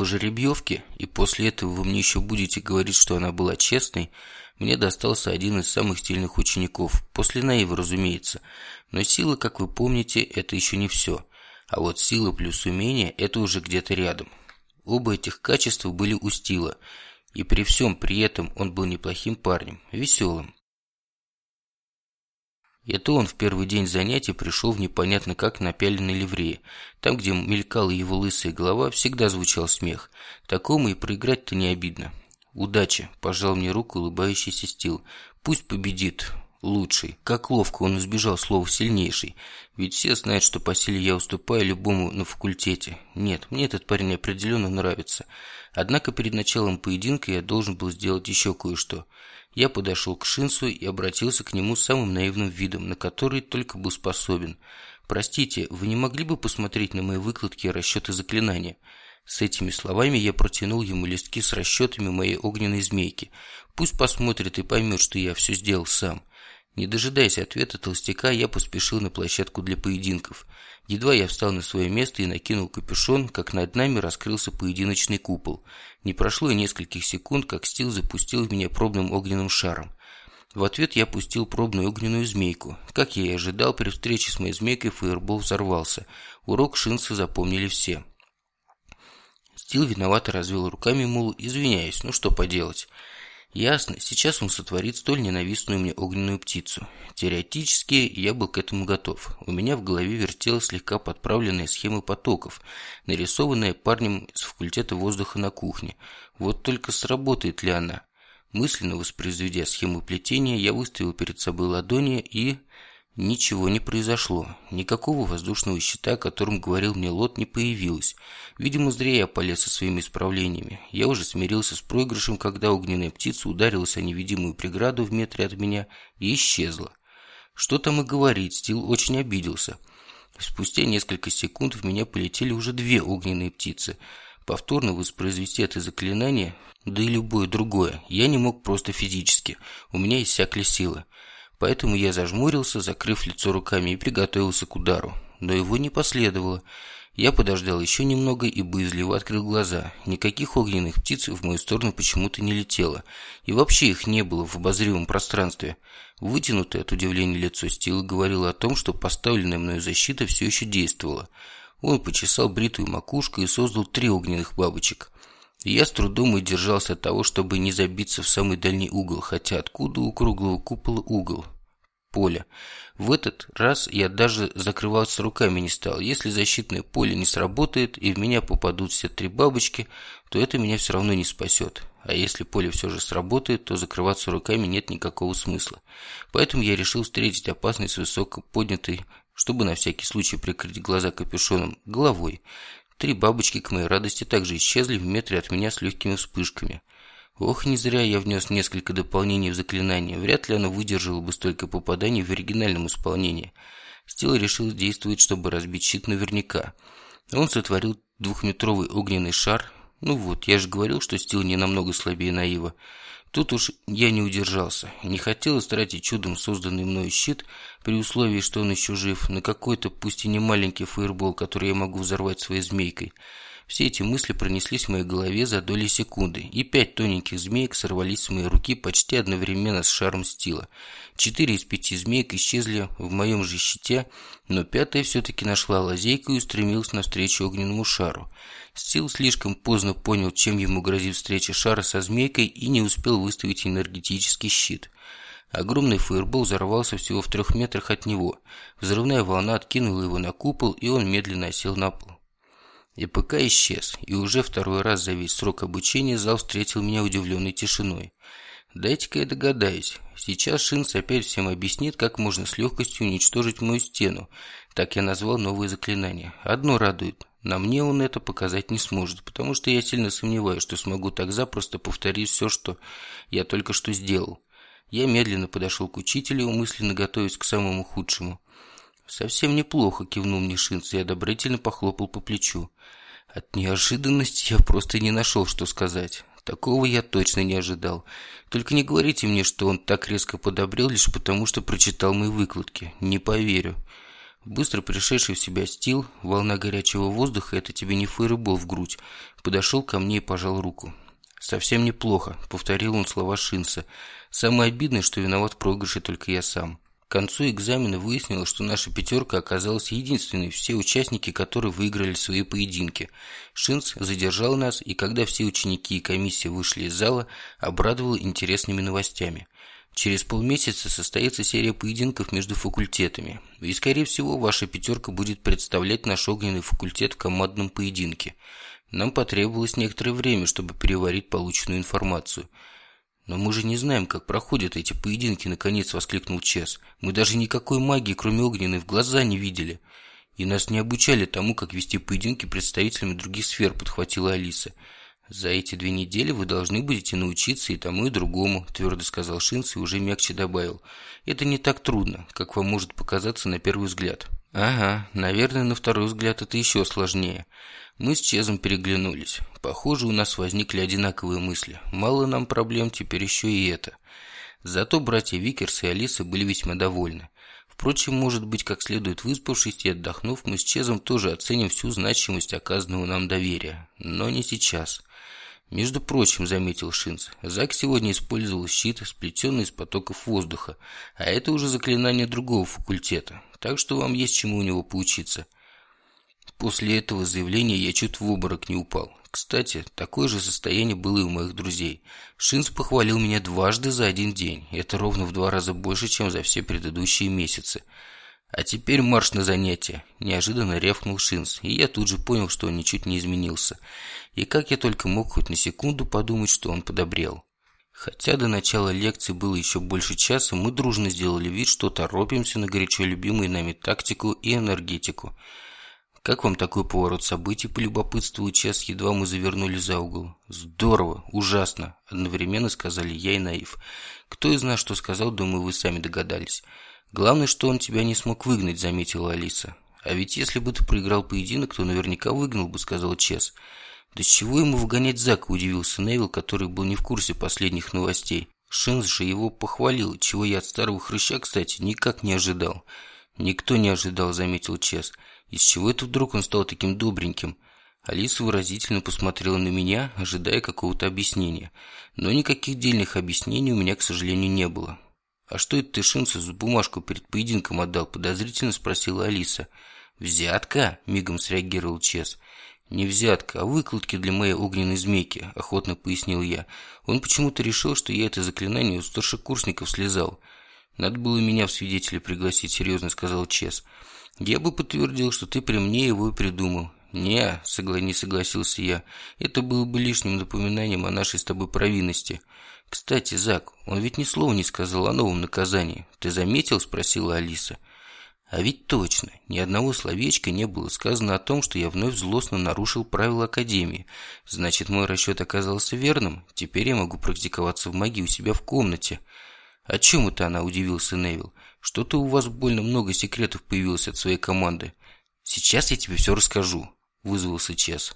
по жеребьевке, и после этого вы мне еще будете говорить, что она была честной, мне достался один из самых стильных учеников, после Наива, разумеется. Но сила, как вы помните, это еще не все. А вот сила плюс умение – это уже где-то рядом. Оба этих качества были у Стила, и при всем при этом он был неплохим парнем, веселым. Это он в первый день занятий пришел в непонятно как напяленной ливрее. Там, где мелькала его лысая голова, всегда звучал смех. Такому и проиграть-то не обидно. «Удачи!» – пожал мне руку улыбающийся Стил. «Пусть победит лучший. Как ловко он избежал слова «сильнейший». Ведь все знают, что по силе я уступаю любому на факультете. Нет, мне этот парень определенно нравится. Однако перед началом поединка я должен был сделать еще кое-что. Я подошел к Шинсу и обратился к нему самым наивным видом, на который только был способен. «Простите, вы не могли бы посмотреть на мои выкладки и расчеты заклинания?» С этими словами я протянул ему листки с расчетами моей огненной змейки. Пусть посмотрит и поймет, что я все сделал сам. Не дожидаясь ответа толстяка, я поспешил на площадку для поединков. Едва я встал на свое место и накинул капюшон, как над нами раскрылся поединочный купол. Не прошло и нескольких секунд, как Стил запустил в меня пробным огненным шаром. В ответ я пустил пробную огненную змейку. Как я и ожидал, при встрече с моей змейкой фаербол взорвался. Урок Шинса запомнили все. Стил виновато развел руками, мол, извиняюсь, ну что поделать. Ясно, сейчас он сотворит столь ненавистную мне огненную птицу. Теоретически я был к этому готов. У меня в голове вертелась слегка подправленная схема потоков, нарисованная парнем с факультета воздуха на кухне. Вот только сработает ли она? Мысленно воспроизведя схему плетения, я выставил перед собой ладони и... Ничего не произошло. Никакого воздушного щита, о котором говорил мне Лот, не появилось. Видимо, зря я полез со своими исправлениями. Я уже смирился с проигрышем, когда огненная птица ударилась о невидимую преграду в метре от меня и исчезла. Что там и говорить, Стил очень обиделся. Спустя несколько секунд в меня полетели уже две огненные птицы. Повторно воспроизвести это заклинание, да и любое другое, я не мог просто физически. У меня иссякли силы. Поэтому я зажмурился, закрыв лицо руками и приготовился к удару. Но его не последовало. Я подождал еще немного и боязливо открыл глаза. Никаких огненных птиц в мою сторону почему-то не летело. И вообще их не было в обозримом пространстве. Вытянутое от удивления лицо Стила говорило о том, что поставленная мною защита все еще действовала. Он почесал бритую макушку и создал три огненных бабочек. Я с трудом и держался от того, чтобы не забиться в самый дальний угол, хотя откуда у круглого купола угол? Поле. В этот раз я даже закрываться руками не стал. Если защитное поле не сработает и в меня попадут все три бабочки, то это меня все равно не спасет. А если поле все же сработает, то закрываться руками нет никакого смысла. Поэтому я решил встретить опасность высоко поднятой, чтобы на всякий случай прикрыть глаза капюшоном, головой. Три бабочки, к моей радости, также исчезли в метре от меня с легкими вспышками. Ох, не зря я внес несколько дополнений в заклинание. Вряд ли оно выдержало бы столько попаданий в оригинальном исполнении. Стил решил действовать, чтобы разбить щит наверняка. Он сотворил двухметровый огненный шар. Ну вот, я же говорил, что Стил не намного слабее Наива. Тут уж я не удержался. Не хотелось тратить чудом созданный мной щит, при условии, что он еще жив, на какой-то, пусть и не маленький фаербол, который я могу взорвать своей змейкой. Все эти мысли пронеслись в моей голове за доли секунды, и пять тоненьких змеек сорвались с моей руки почти одновременно с шаром стила. Четыре из пяти змеек исчезли в моем же щите, но пятая все-таки нашла лазейку и устремилась навстречу огненному шару. Стил слишком поздно понял, чем ему грозит встреча шара со змейкой и не успел выставить энергетический щит. Огромный фаербол взорвался всего в трех метрах от него. Взрывная волна откинула его на купол, и он медленно осел на пол. И ПК исчез, и уже второй раз за весь срок обучения зал встретил меня удивленной тишиной. Дайте-ка я догадаюсь. Сейчас Шинс опять всем объяснит, как можно с легкостью уничтожить мою стену. Так я назвал новое заклинание. Одно радует. На мне он это показать не сможет, потому что я сильно сомневаюсь, что смогу так запросто повторить все, что я только что сделал. Я медленно подошел к учителю, мысленно готовясь к самому худшему. «Совсем неплохо», – кивнул мне Шинц и одобрительно похлопал по плечу. От неожиданности я просто не нашел, что сказать. Такого я точно не ожидал. Только не говорите мне, что он так резко подобрел лишь потому, что прочитал мои выкладки. Не поверю. Быстро пришедший в себя стил, волна горячего воздуха – это тебе не фейербол в грудь, подошел ко мне и пожал руку. «Совсем неплохо», – повторил он слова Шинса. «Самое обидное, что виноват в проигрыше только я сам». К концу экзамена выяснилось, что наша пятерка оказалась единственной, все участники которые выиграли свои поединки. Шинц задержал нас, и когда все ученики и комиссия вышли из зала, обрадовал интересными новостями. Через полмесяца состоится серия поединков между факультетами, и, скорее всего, ваша пятерка будет представлять наш огненный факультет в командном поединке. Нам потребовалось некоторое время, чтобы переварить полученную информацию. «Но мы же не знаем, как проходят эти поединки», — наконец воскликнул Чес. «Мы даже никакой магии, кроме огненной, в глаза не видели. И нас не обучали тому, как вести поединки представителями других сфер», — подхватила Алиса. «За эти две недели вы должны будете научиться и тому, и другому», – твердо сказал Шинц и уже мягче добавил. «Это не так трудно, как вам может показаться на первый взгляд». «Ага, наверное, на второй взгляд это еще сложнее». Мы с Чезом переглянулись. Похоже, у нас возникли одинаковые мысли. Мало нам проблем, теперь еще и это. Зато братья Викерс и Алиса были весьма довольны. Впрочем, может быть, как следует выспавшись и отдохнув, мы с Чезом тоже оценим всю значимость оказанного нам доверия. Но не сейчас. «Между прочим», — заметил Шинц, — «Зак сегодня использовал щит, сплетенный из потоков воздуха, а это уже заклинание другого факультета, так что вам есть чему у него поучиться». После этого заявления я чуть в обморок не упал. Кстати, такое же состояние было и у моих друзей. Шинц похвалил меня дважды за один день. Это ровно в два раза больше, чем за все предыдущие месяцы. «А теперь марш на занятия!» – неожиданно рявкнул Шинс, и я тут же понял, что он ничуть не изменился. И как я только мог хоть на секунду подумать, что он подобрел. Хотя до начала лекции было еще больше часа, мы дружно сделали вид, что торопимся на горячо любимую нами тактику и энергетику. «Как вам такой поворот событий?» – полюбопытствовал час, едва мы завернули за угол. «Здорово! Ужасно!» – одновременно сказали я и Наив. «Кто из нас что сказал, думаю, вы сами догадались». «Главное, что он тебя не смог выгнать», — заметила Алиса. «А ведь если бы ты проиграл поединок, то наверняка выгнал бы», — сказал Чес. «Да с чего ему выгонять Зака?» – удивился Невил, который был не в курсе последних новостей. Шинз же его похвалил, чего я от старого хрыща, кстати, никак не ожидал. «Никто не ожидал», – заметил Чес. «Из чего это вдруг он стал таким добреньким?» Алиса выразительно посмотрела на меня, ожидая какого-то объяснения. Но никаких дельных объяснений у меня, к сожалению, не было. «А что это ты Шинцу за бумажку перед поединком отдал?» – подозрительно спросила Алиса. «Взятка?» – мигом среагировал Чес. «Не взятка, а выкладки для моей огненной змейки», – охотно пояснил я. «Он почему-то решил, что я это заклинание у старшекурсников слезал». «Надо было меня в свидетели пригласить», – серьезно сказал Чес. «Я бы подтвердил, что ты при мне его и придумал». «Не», – не согласился я, – «это было бы лишним напоминанием о нашей с тобой провинности». «Кстати, Зак, он ведь ни слова не сказал о новом наказании. Ты заметил?» – спросила Алиса. А ведь точно, ни одного словечка не было сказано о том, что я вновь злостно нарушил правила Академии. Значит, мой расчет оказался верным. Теперь я могу практиковаться в магии у себя в комнате. О чем это она, удивился Невил. Что-то у вас больно много секретов появилось от своей команды. Сейчас я тебе все расскажу, вызвался Чес.